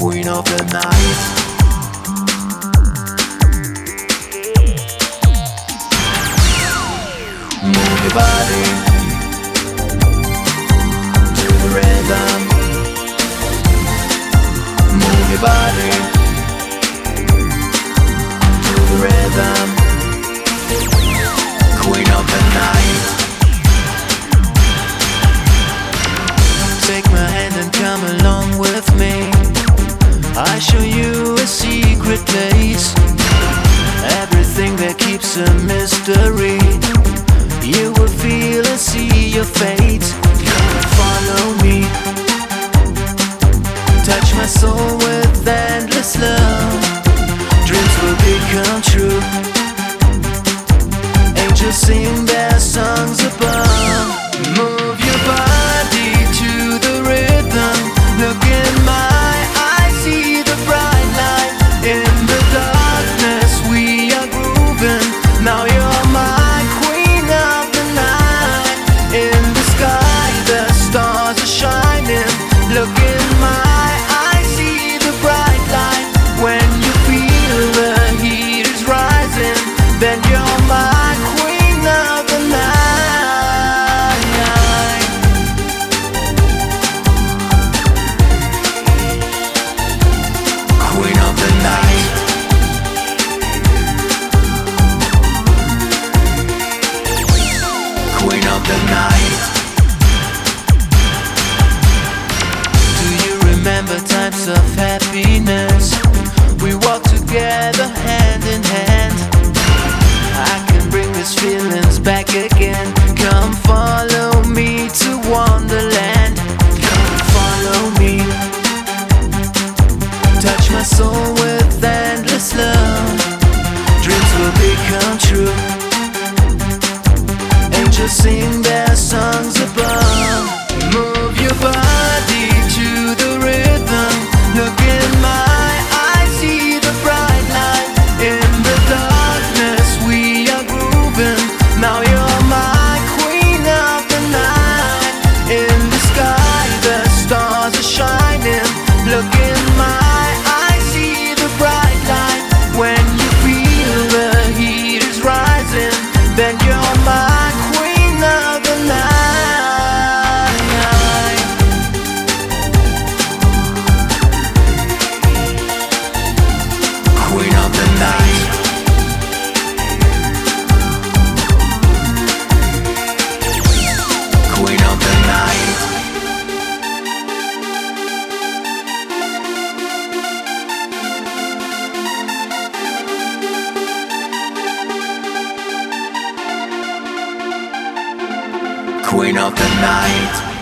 queen of the night. Move your body. I show you a secret place. Everything that keeps a mystery. You will feel and see your fate. Follow me. Touch my soul with endless love. Dreams will become true. happiness. We walk together hand in hand. I can bring these feelings back again. Come follow me to Wonderland. Come follow me. Touch my soul with endless love. Dreams will become true. queen of the night.